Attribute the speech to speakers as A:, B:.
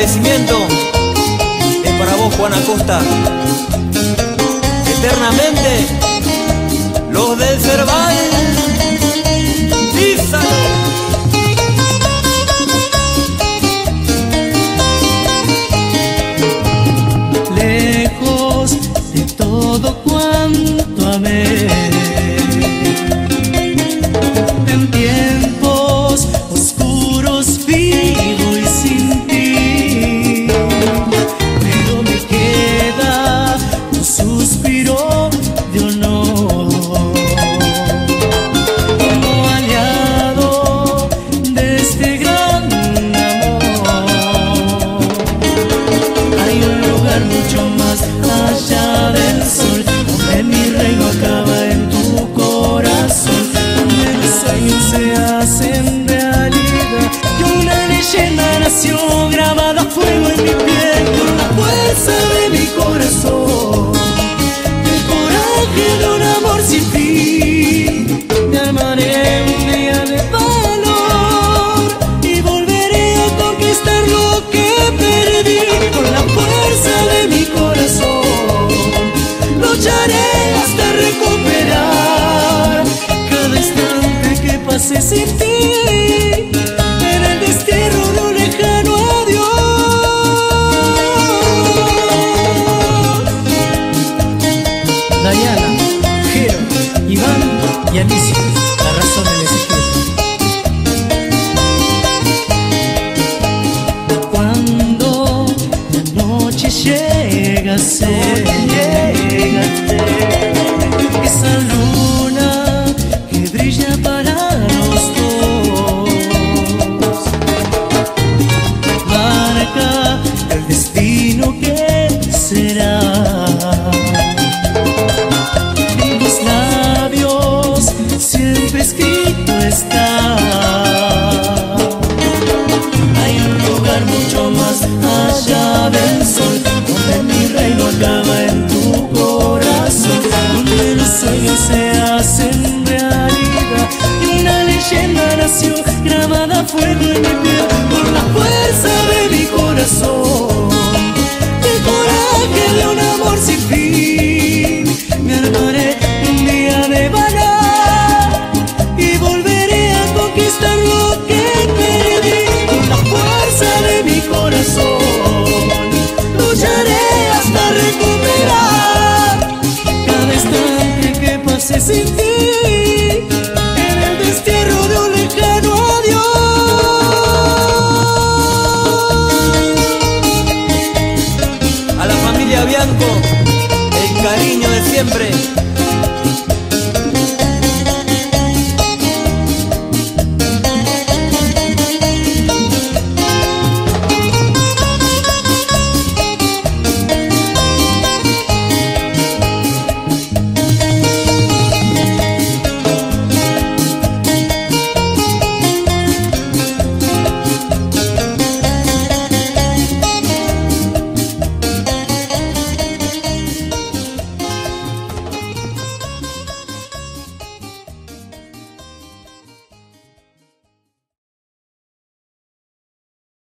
A: agradecimiento es para vos, Juan Acosta. Eternamente, los del Cerval. ¡Dísalo!
B: cuanto amé. Te entiendo. mucho más allá del sol, donde mi reino acaba en tu corazón, donde mis sueños se hacen realidad, y una leyenda nació grabada a fuego en mi piel, con la fuerza de mi corazón, el coraje de un amor sin fin, me amaré. nace sin en el destierro de un lejano adiós. Dayana, Jero, Iván y Alicia, la razón del espíritu. Cuando la noche llega a ser. se hacen realidad y una leyenda nació grabada fuego en mi piel. sin ti en el destierro de un lejano adiós.
A: A la familia Bianco, el cariño de siempre.